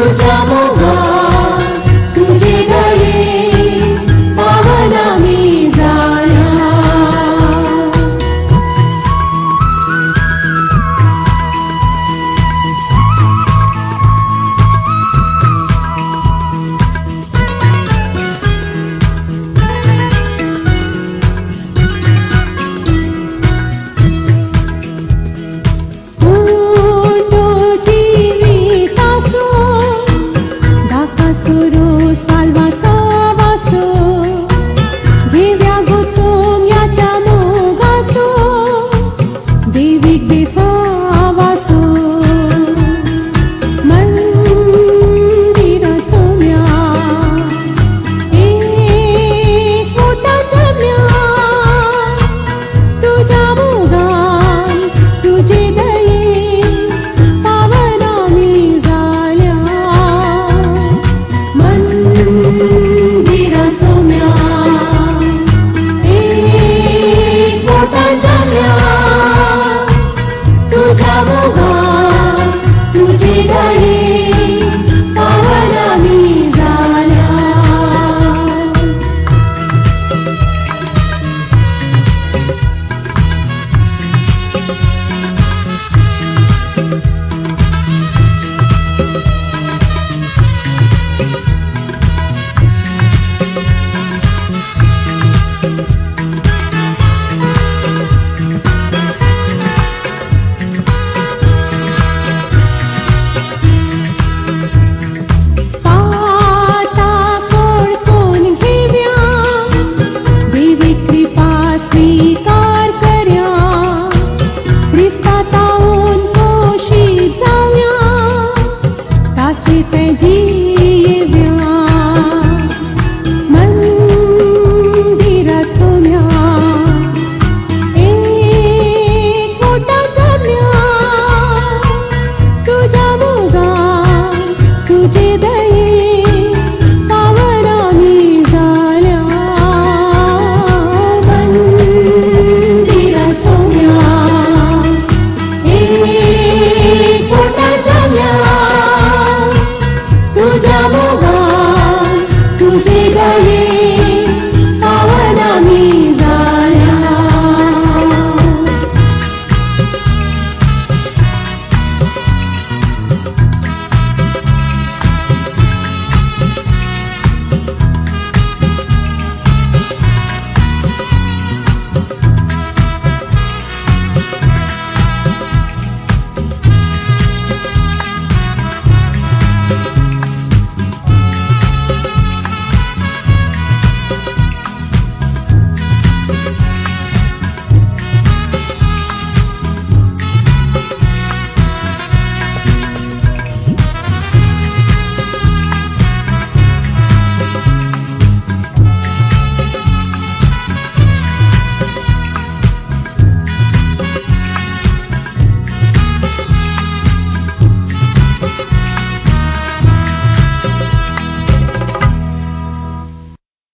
तुझ्या मोगा